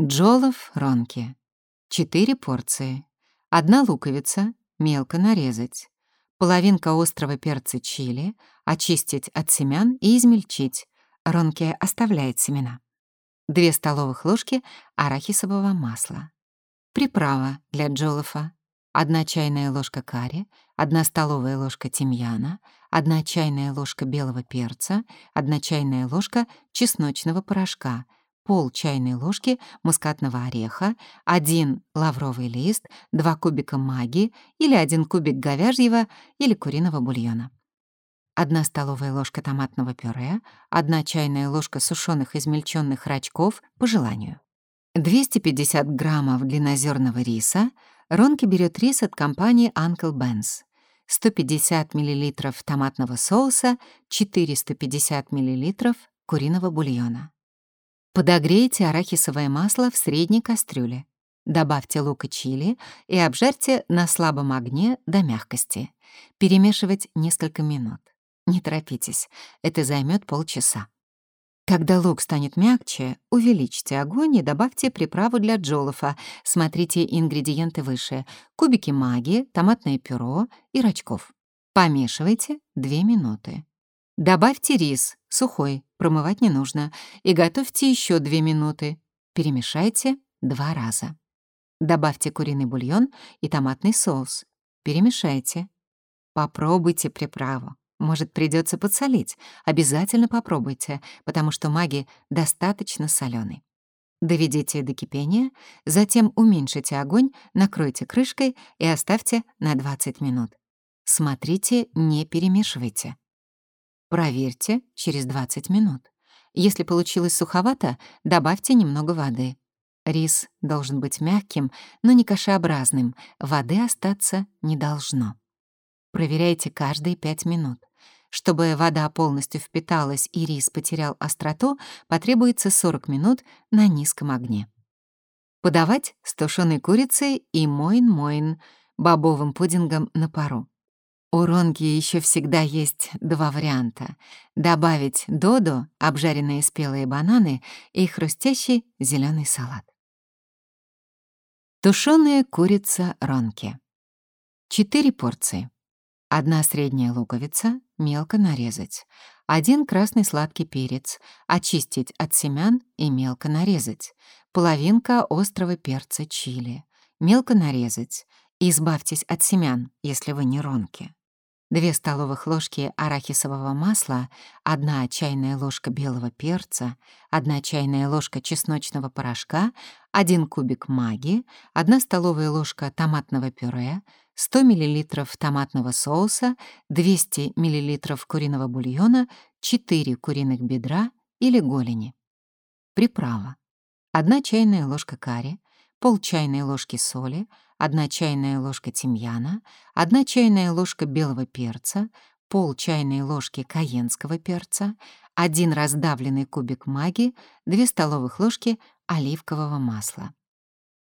Джолов ронки. 4 порции. Одна луковица, мелко нарезать. Половинка острого перца чили, очистить от семян и измельчить. Ронки оставляет семена. 2 столовых ложки арахисового масла. Приправа для джолофа. 1 чайная ложка карри, 1 столовая ложка тимьяна, 1 чайная ложка белого перца, 1 чайная ложка чесночного порошка, пол чайной ложки мускатного ореха, 1 лавровый лист, 2 кубика маги или 1 кубик говяжьего или куриного бульона. 1 столовая ложка томатного пюре, 1 чайная ложка сушеных измельченных рачков по желанию. 250 граммов длиннозерного риса. Ронки берет рис от компании Uncle Ben's. 150 мл томатного соуса, 450 мл куриного бульона. Подогрейте арахисовое масло в средней кастрюле. Добавьте лук и чили и обжарьте на слабом огне до мягкости. Перемешивать несколько минут. Не торопитесь, это займет полчаса. Когда лук станет мягче, увеличьте огонь и добавьте приправу для джолофа. Смотрите ингредиенты выше. Кубики маги, томатное пюро и рачков. Помешивайте 2 минуты. Добавьте рис, сухой, промывать не нужно, и готовьте еще 2 минуты. Перемешайте два раза. Добавьте куриный бульон и томатный соус. Перемешайте. Попробуйте приправу. Может, придется подсолить. Обязательно попробуйте, потому что маги достаточно соленый. Доведите до кипения, затем уменьшите огонь, накройте крышкой и оставьте на 20 минут. Смотрите, не перемешивайте. Проверьте через 20 минут. Если получилось суховато, добавьте немного воды. Рис должен быть мягким, но не кашеобразным, воды остаться не должно. Проверяйте каждые 5 минут. Чтобы вода полностью впиталась и рис потерял остроту, потребуется 40 минут на низком огне. Подавать с тушеной курицей и моин-моин, бобовым пудингом на пару. У ронги еще всегда есть два варианта. Добавить додо, обжаренные спелые бананы и хрустящий зеленый салат. Тушеная курица ронки. Четыре порции. Одна средняя луковица, мелко нарезать. Один красный сладкий перец, очистить от семян и мелко нарезать. Половинка острого перца чили, мелко нарезать. Избавьтесь от семян, если вы не ронки. 2 столовых ложки арахисового масла, 1 чайная ложка белого перца, 1 чайная ложка чесночного порошка, 1 кубик маги, 1 столовая ложка томатного пюре, 100 мл томатного соуса, 200 мл куриного бульона, 4 куриных бедра или голени. Приправа. 1 чайная ложка карри, пол чайной ложки соли, 1 чайная ложка тимьяна, 1 чайная ложка белого перца, пол чайной ложки каенского перца, 1 раздавленный кубик маги, 2 столовых ложки оливкового масла.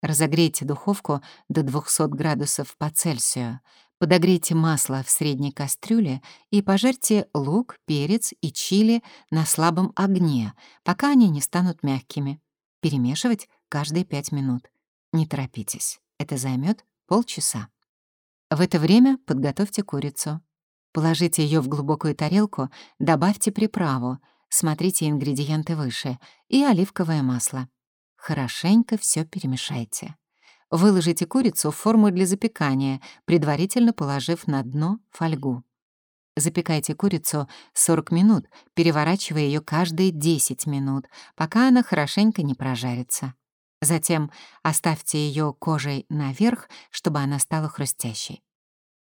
Разогрейте духовку до 200 градусов по Цельсию. Подогрейте масло в средней кастрюле и пожарьте лук, перец и чили на слабом огне, пока они не станут мягкими. Перемешивать каждые 5 минут. Не торопитесь, это займет полчаса. В это время подготовьте курицу. Положите ее в глубокую тарелку, добавьте приправу, смотрите ингредиенты выше, и оливковое масло. Хорошенько все перемешайте. Выложите курицу в форму для запекания, предварительно положив на дно фольгу. Запекайте курицу 40 минут, переворачивая ее каждые 10 минут, пока она хорошенько не прожарится. Затем оставьте ее кожей наверх, чтобы она стала хрустящей.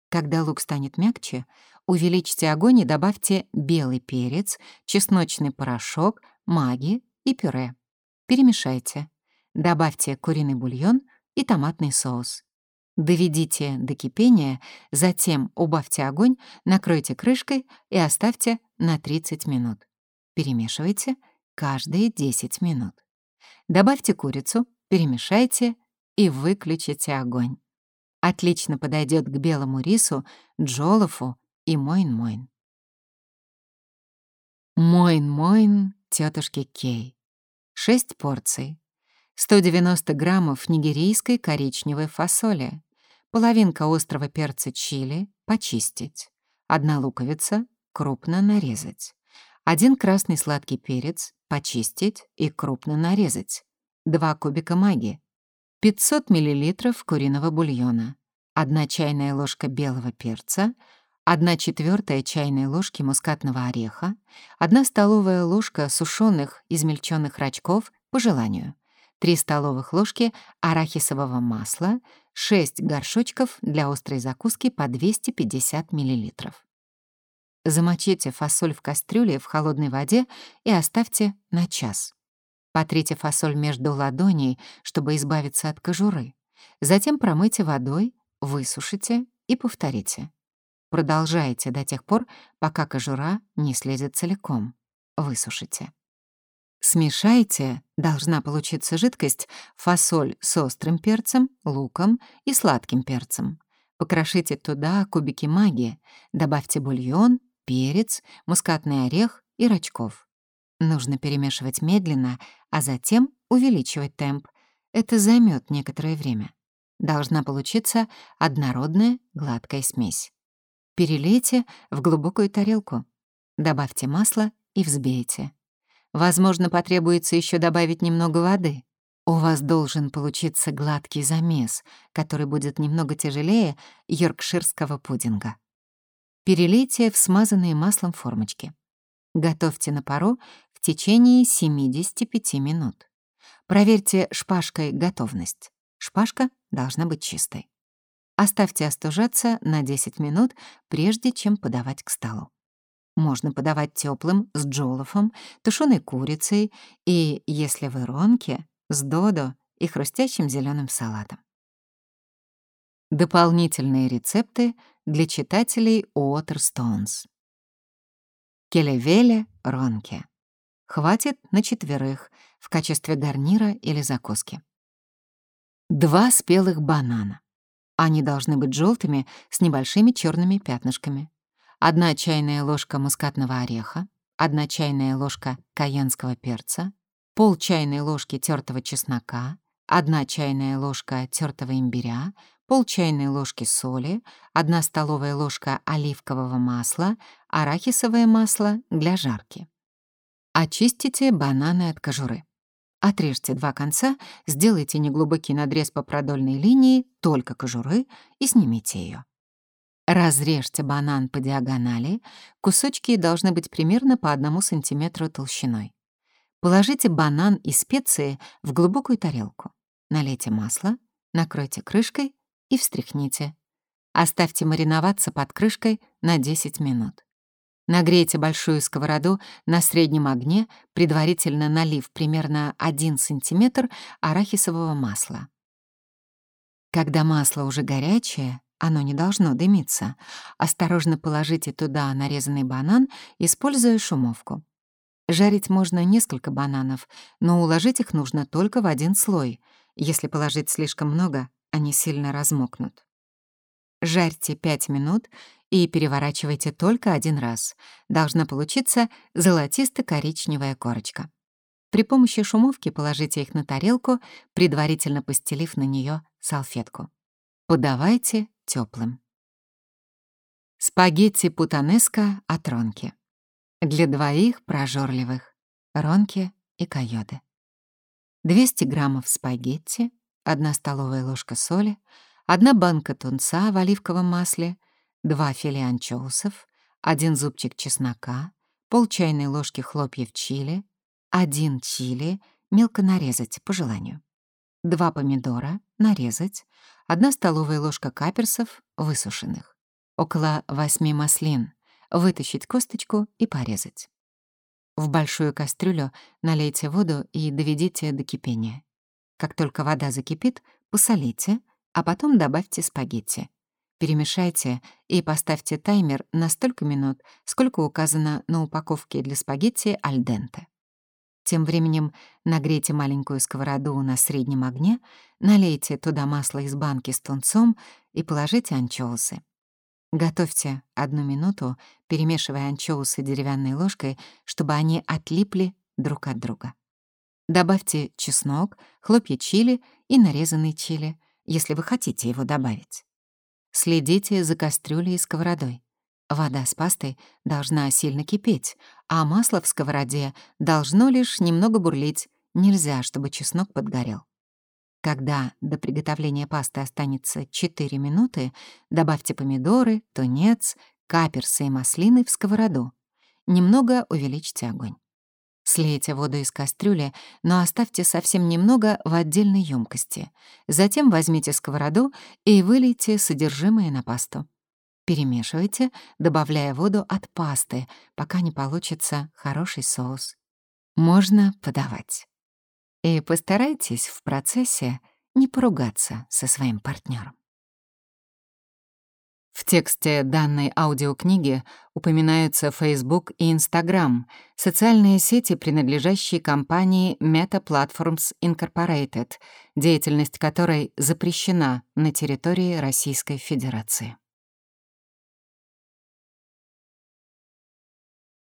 Когда лук станет мягче, увеличьте огонь и добавьте белый перец, чесночный порошок, маги и пюре. Перемешайте. Добавьте куриный бульон и томатный соус. Доведите до кипения, затем убавьте огонь, накройте крышкой и оставьте на 30 минут. Перемешивайте каждые 10 минут. Добавьте курицу, перемешайте и выключите огонь. Отлично подойдет к белому рису, джолофу и мойн-мойн. Мойн-мойн тетушки Кей. 6 порций. 190 граммов нигерийской коричневой фасоли, половинка острого перца чили почистить, одна луковица крупно нарезать, один красный сладкий перец почистить и крупно нарезать, два кубика маги, 500 мл куриного бульона, одна чайная ложка белого перца, 1 четвертая чайной ложки мускатного ореха, 1 столовая ложка сушеных измельченных рачков по желанию, 3 столовых ложки арахисового масла, 6 горшочков для острой закуски по 250 мл. Замочите фасоль в кастрюле в холодной воде и оставьте на час. Потрите фасоль между ладоней, чтобы избавиться от кожуры. Затем промойте водой, высушите и повторите. Продолжайте до тех пор, пока кожура не слезет целиком. Высушите. Смешайте, должна получиться жидкость, фасоль с острым перцем, луком и сладким перцем. Покрошите туда кубики маги, добавьте бульон, перец, мускатный орех и рачков. Нужно перемешивать медленно, а затем увеличивать темп. Это займет некоторое время. Должна получиться однородная гладкая смесь. Перелейте в глубокую тарелку. Добавьте масло и взбейте. Возможно, потребуется еще добавить немного воды. У вас должен получиться гладкий замес, который будет немного тяжелее йоркширского пудинга. Перелейте в смазанные маслом формочки. Готовьте на пару в течение 75 минут. Проверьте шпажкой готовность. Шпажка должна быть чистой. Оставьте остужаться на 10 минут, прежде чем подавать к столу. Можно подавать теплым с джолофом, тушеной курицей и, если вы ронки, с додо и хрустящим зеленым салатом. Дополнительные рецепты для читателей Уотерстоунс. Келевеле ронки. Хватит на четверых в качестве гарнира или закуски. Два спелых банана. Они должны быть желтыми с небольшими черными пятнышками. Одна чайная ложка мускатного ореха, одна чайная ложка каенского перца, пол чайной ложки тертого чеснока, одна чайная ложка тертого имбиря, пол чайной ложки соли, одна столовая ложка оливкового масла, арахисовое масло для жарки. Очистите бананы от кожуры. Отрежьте два конца, сделайте неглубокий надрез по продольной линии, только кожуры, и снимите ее. Разрежьте банан по диагонали, кусочки должны быть примерно по 1 см толщиной. Положите банан и специи в глубокую тарелку. Налейте масло, накройте крышкой и встряхните. Оставьте мариноваться под крышкой на 10 минут. Нагрейте большую сковороду на среднем огне, предварительно налив примерно 1 см арахисового масла. Когда масло уже горячее, оно не должно дымиться, осторожно положите туда нарезанный банан, используя шумовку. Жарить можно несколько бананов, но уложить их нужно только в один слой. Если положить слишком много, они сильно размокнут. Жарьте 5 минут и переворачивайте только один раз. Должна получиться золотисто-коричневая корочка. При помощи шумовки положите их на тарелку, предварительно постелив на нее салфетку. Подавайте теплым. Спагетти путанеско от ронки. Для двоих прожорливых. Ронки и койоды. 200 граммов спагетти, 1 столовая ложка соли, 1 банка тунца в оливковом масле — два филе анчоусов, один зубчик чеснока, пол чайной ложки хлопьев чили, один чили, мелко нарезать по желанию, два помидора, нарезать, одна столовая ложка каперсов, высушенных, около восьми маслин, вытащить косточку и порезать. В большую кастрюлю налейте воду и доведите до кипения. Как только вода закипит, посолите, а потом добавьте спагетти. Перемешайте и поставьте таймер на столько минут, сколько указано на упаковке для спагетти альденте. Тем временем нагрейте маленькую сковороду на среднем огне, налейте туда масло из банки с тунцом и положите анчоусы. Готовьте одну минуту, перемешивая анчоусы деревянной ложкой, чтобы они отлипли друг от друга. Добавьте чеснок, хлопья чили и нарезанный чили, если вы хотите его добавить. Следите за кастрюлей и сковородой. Вода с пастой должна сильно кипеть, а масло в сковороде должно лишь немного бурлить, нельзя, чтобы чеснок подгорел. Когда до приготовления пасты останется 4 минуты, добавьте помидоры, тунец, каперсы и маслины в сковороду. Немного увеличьте огонь. Слейте воду из кастрюли, но оставьте совсем немного в отдельной емкости. Затем возьмите сковороду и вылейте содержимое на пасту. Перемешивайте, добавляя воду от пасты, пока не получится хороший соус. Можно подавать. И постарайтесь в процессе не поругаться со своим партнером. Тексте данной аудиокниги упоминаются Facebook и Instagram, социальные сети, принадлежащие компании Meta Platforms Incorporated, деятельность которой запрещена на территории Российской Федерации.